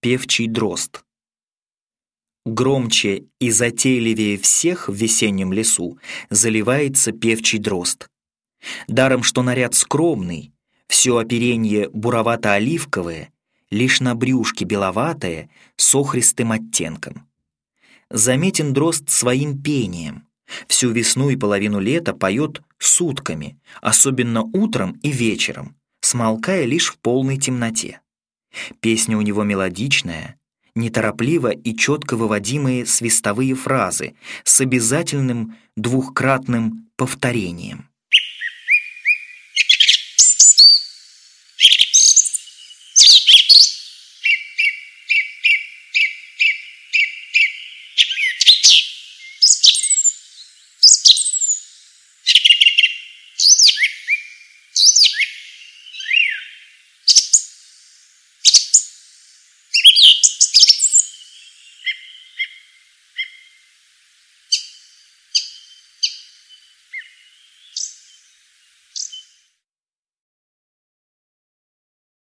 Певчий дрозд. Громче и затейливее всех в весеннем лесу заливается певчий дрозд. Даром, что наряд скромный, все оперенье буровато-оливковое, лишь на брюшке беловатое, с охристым оттенком. Заметен дрозд своим пением. Всю весну и половину лета поет сутками, особенно утром и вечером, смолкая лишь в полной темноте. Песня у него мелодичная, неторопливо и четко выводимые свистовые фразы с обязательным двухкратным повторением.